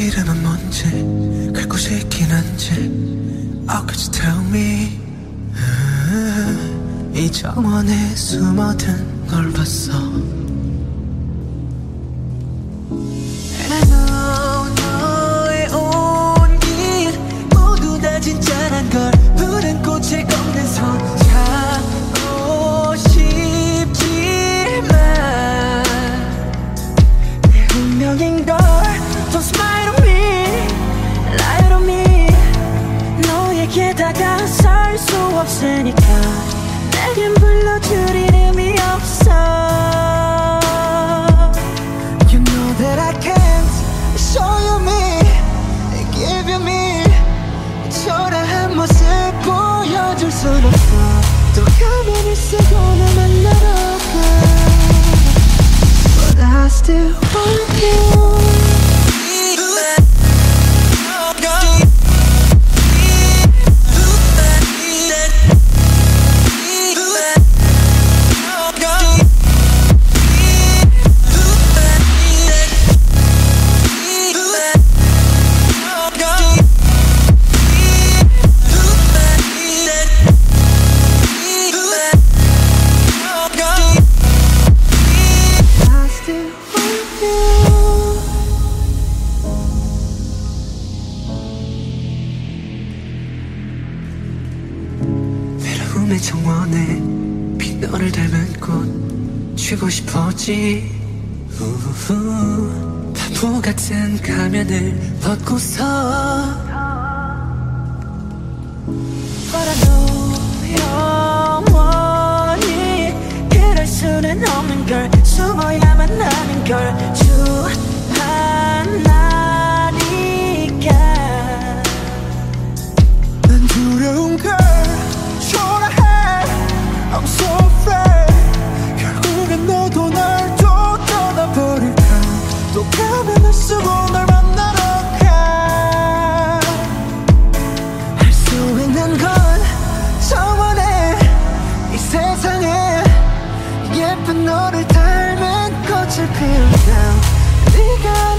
이름은 뭔지 갈 곳이 있긴 한지. Oh could you tell me? 아, 이 정원에 숨어든 걸 봤어 수 없으니까 내겐 불러줄 이름이 없어 You know that I can't show you me Give you me 초라한 모습 보여줄 순 없어 또 가면을 쓰고 날 만나러 가 But I still want you 외로움의 정원에 빈 너를 닮은 꽃 쥐고 싶었지. 우후. 바보 같은 가면을 벗고서. But I know 영원히 그럴 수는 없는 걸. 숨어야만 하는 걸 feel down. Think I